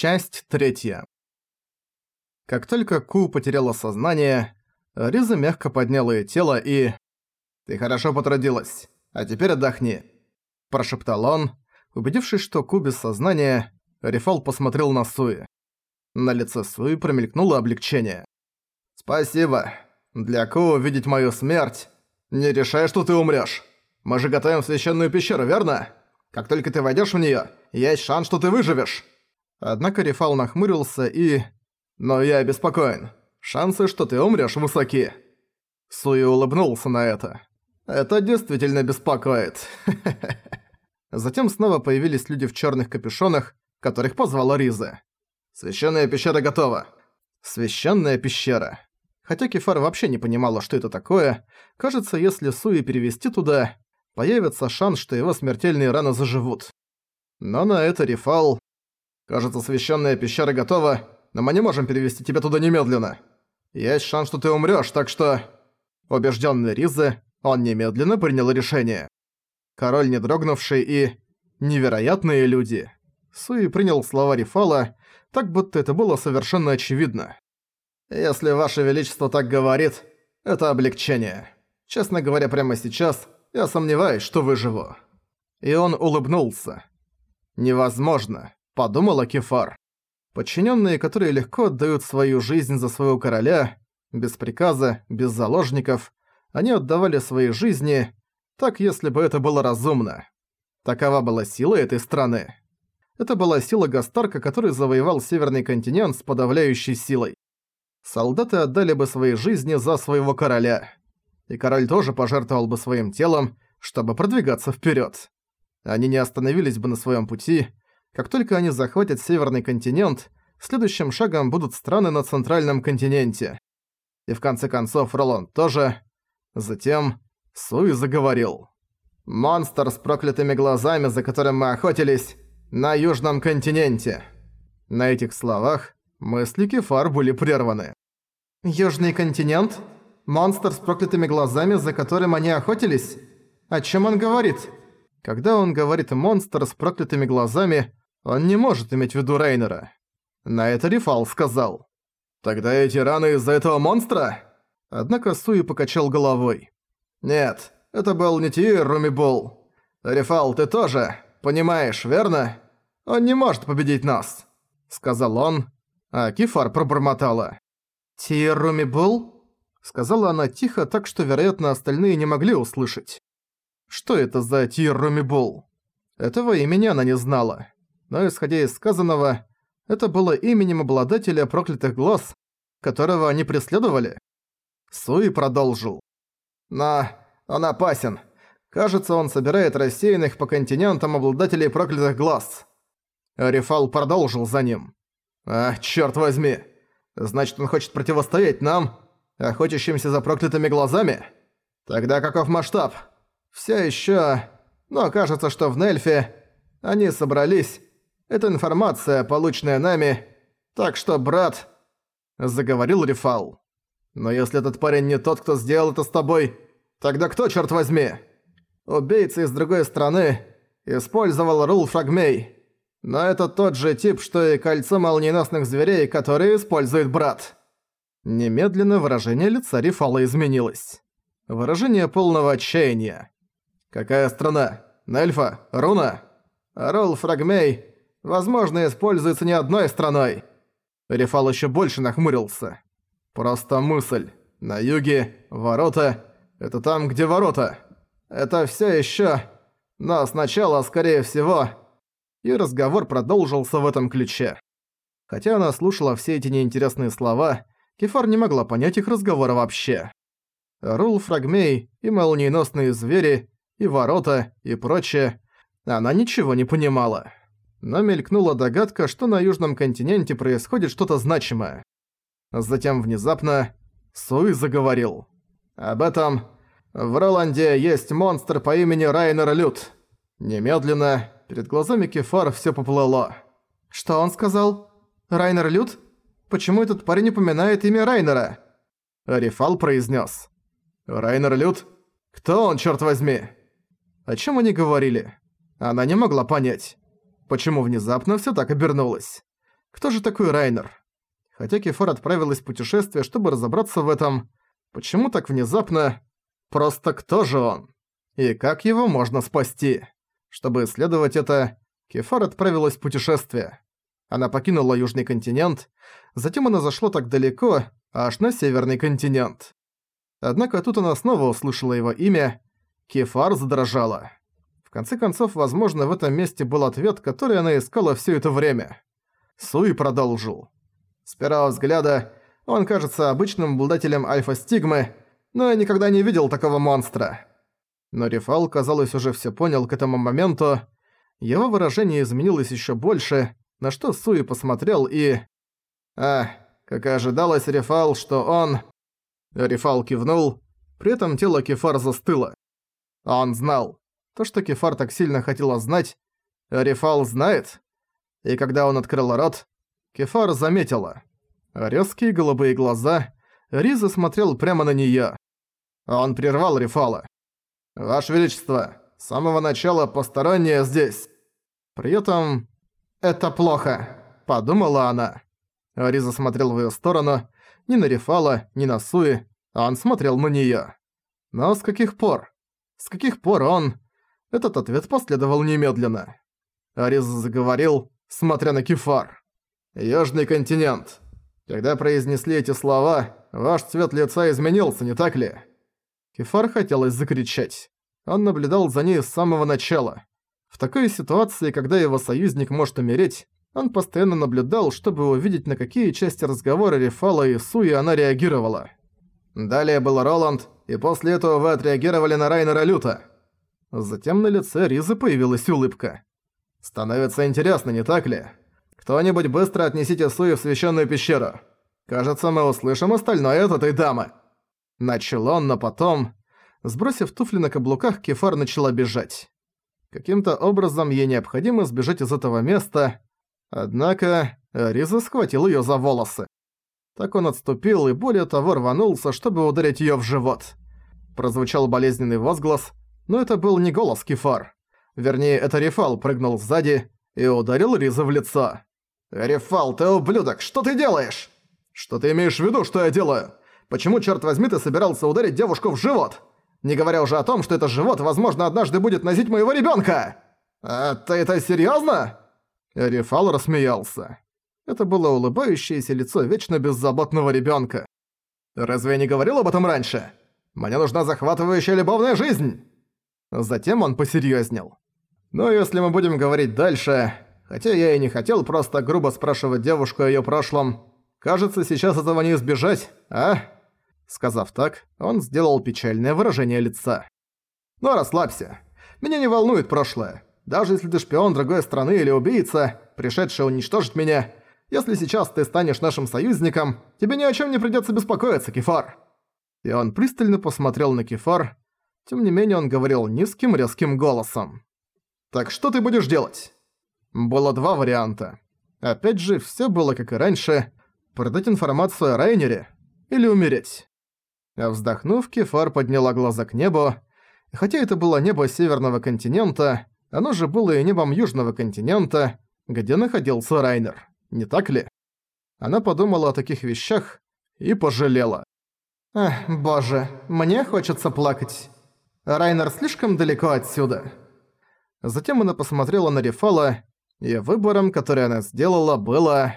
Часть третья. Как только Ку потеряла сознание, Риза мягко подняла её тело и... «Ты хорошо потрудилась, а теперь отдохни», – прошептал он. Убедившись, что Ку без сознания, Рифал посмотрел на Суи. На лице Суи промелькнуло облегчение. «Спасибо. Для Ку увидеть мою смерть. Не решай, что ты умрёшь. Мы же готовим священную пещеру, верно? Как только ты войдёшь в неё, есть шанс, что ты выживешь». Однако Рифал нахмурился и... «Но я обеспокоен. Шансы, что ты умрёшь, высоки». Суи улыбнулся на это. «Это действительно беспокоит». Затем снова появились люди в чёрных капюшонах, которых позвала Риза. «Священная пещера готова». Священная пещера. Хотя Кефар вообще не понимала, что это такое, кажется, если Суи перевести туда, появится шанс, что его смертельные раны заживут. Но на это Рифал... Кажется, священная пещера готова, но мы не можем перевести тебя туда немедленно. Есть шанс, что ты умрёшь, так что...» Убеждённый Ризы, он немедленно принял решение. Король не дрогнувший и... невероятные люди. Суи принял слова Рифала, так будто это было совершенно очевидно. «Если Ваше Величество так говорит, это облегчение. Честно говоря, прямо сейчас я сомневаюсь, что выживу». И он улыбнулся. «Невозможно подумала Кефар. Подчиненные, которые легко отдают свою жизнь за своего короля, без приказа, без заложников, они отдавали свои жизни, так если бы это было разумно. Такова была сила этой страны. Это была сила Гастарка, который завоевал Северный континент с подавляющей силой. Солдаты отдали бы свои жизни за своего короля. И король тоже пожертвовал бы своим телом, чтобы продвигаться вперед. Они не остановились бы на своем пути, как только они захватят Северный континент, следующим шагом будут страны на Центральном континенте. И в конце концов Роланд тоже. Затем Суи заговорил. «Монстр с проклятыми глазами, за которым мы охотились, на Южном континенте». На этих словах мысли Кефар были прерваны. «Южный континент? Монстр с проклятыми глазами, за которым они охотились? О чем он говорит?» Когда он говорит «монстр с проклятыми глазами», он не может иметь в виду Рейнера. На это Рифал сказал. «Тогда эти раны из-за этого монстра?» Однако Суи покачал головой. «Нет, это был не Тир Румибол. Рифал, ты тоже, понимаешь, верно? Он не может победить нас», — сказал он, а Кифар пробормотала. «Тир Румибол?» — сказала она тихо, так что, вероятно, остальные не могли услышать. Что это за Тир Румибол? Этого имени она не знала но исходя из сказанного, это было именем обладателя проклятых глаз, которого они преследовали. Суи продолжил. «Но он опасен. Кажется, он собирает рассеянных по континентам обладателей проклятых глаз». Рифал продолжил за ним. «А, чёрт возьми! Значит, он хочет противостоять нам, охотящимся за проклятыми глазами? Тогда каков масштаб? Всё ещё... Но кажется, что в Нельфе они собрались это информация, полученная нами. Так что, брат...» Заговорил Рифал. «Но если этот парень не тот, кто сделал это с тобой, тогда кто, черт возьми?» Убийца из другой страны использовал рул Фрагмей. Но это тот же тип, что и кольцо молниеносных зверей, которые использует брат. Немедленно выражение лица Рифала изменилось. Выражение полного отчаяния. «Какая страна? Нельфа? Руна?» «Рул Фрагмей возможно, используется не одной страной. Рефал еще больше нахмурился. Просто мысль. На юге ворота – это там, где ворота. Это все еще. Но сначала, скорее всего... И разговор продолжился в этом ключе. Хотя она слушала все эти неинтересные слова, Кефар не могла понять их разговора вообще. Рул Фрагмей и молниеносные звери, и ворота, и прочее, она ничего не понимала но мелькнула догадка, что на Южном континенте происходит что-то значимое. Затем внезапно Суи заговорил. «Об этом в Роланде есть монстр по имени Райнер Лют». Немедленно перед глазами Кефар всё поплыло. «Что он сказал? Райнер Лют? Почему этот парень упоминает имя Райнера?» Рифал произнес. «Райнер Лют? Кто он, черт возьми?» О чем они говорили? Она не могла понять почему внезапно все так обернулось. Кто же такой Райнер? Хотя Кефар отправилась в путешествие, чтобы разобраться в этом, почему так внезапно? Просто кто же он? И как его можно спасти? Чтобы исследовать это, Кефар отправилась в путешествие. Она покинула Южный континент, затем она зашла так далеко, аж на Северный континент. Однако тут она снова услышала его имя, Кефар задрожала. В конце концов, возможно, в этом месте был ответ, который она искала все это время. Суи продолжил. С первого взгляда он кажется обычным обладателем альфа-стигмы, но я никогда не видел такого монстра. Но Рефал, казалось, уже все понял к этому моменту. Его выражение изменилось еще больше, на что Суи посмотрел и... А, как и ожидалось, Рефал, что он... Рефал кивнул, при этом тело Кефар застыло. Он знал. То, что Кефар так сильно хотела знать, Рефал знает. И когда он открыл рот, Кефар заметила. Резкие голубые глаза, Риза смотрел прямо на неё. Он прервал Рефала. «Ваше Величество, с самого начала посторонние здесь». При этом «Это плохо», — подумала она. Риза смотрел в её сторону, ни на Рефала, ни на Суи, он смотрел на неё. Но с каких пор? С каких пор он... Этот ответ последовал немедленно. Арис заговорил, смотря на Кефар. «Южный континент. Когда произнесли эти слова, ваш цвет лица изменился, не так ли?» Кефар хотелось закричать. Он наблюдал за ней с самого начала. В такой ситуации, когда его союзник может умереть, он постоянно наблюдал, чтобы увидеть, на какие части разговора Рефала и Суи она реагировала. Далее был Роланд, и после этого вы отреагировали на Райнера Люта. Затем на лице Ризы появилась улыбка. «Становится интересно, не так ли? Кто-нибудь быстро отнесите Суи в священную пещеру. Кажется, мы услышим остальное от этой дамы». Начал он, но потом... Сбросив туфли на каблуках, Кефар начала бежать. Каким-то образом ей необходимо сбежать из этого места, однако Риза схватил её за волосы. Так он отступил и более того рванулся, чтобы ударить её в живот. Прозвучал болезненный возглас, но это был не голос Кефар. Вернее, это Рефал прыгнул сзади и ударил Риза в лицо. «Рефал, ты ублюдок, что ты делаешь?» «Что ты имеешь в виду, что я делаю? Почему, черт возьми, ты собирался ударить девушку в живот? Не говоря уже о том, что этот живот, возможно, однажды будет носить моего ребенка. А ты это серьезно? Рефал рассмеялся. Это было улыбающееся лицо вечно беззаботного ребенка. «Разве я не говорил об этом раньше? Мне нужна захватывающая любовная жизнь!» Затем он посерьезнел. «Ну, если мы будем говорить дальше, хотя я и не хотел просто грубо спрашивать девушку о её прошлом, кажется, сейчас этого не избежать, а?» Сказав так, он сделал печальное выражение лица. «Ну, расслабься. Меня не волнует прошлое. Даже если ты шпион другой страны или убийца, пришедший уничтожить меня, если сейчас ты станешь нашим союзником, тебе ни о чем не придется беспокоиться, Кефар». И он пристально посмотрел на Кефар. Тем не менее он говорил низким резким голосом. «Так что ты будешь делать?» Было два варианта. Опять же, все было как и раньше. Продать информацию о Райнере или умереть. Вздохнув, Кефар подняла глаза к небу. хотя это было небо Северного континента, оно же было и небом Южного континента, где находился Райнер не так ли? Она подумала о таких вещах и пожалела. «Эх, боже, мне хочется плакать. Райнер слишком далеко отсюда». Затем она посмотрела на Рефала, и выбором, который она сделала, было...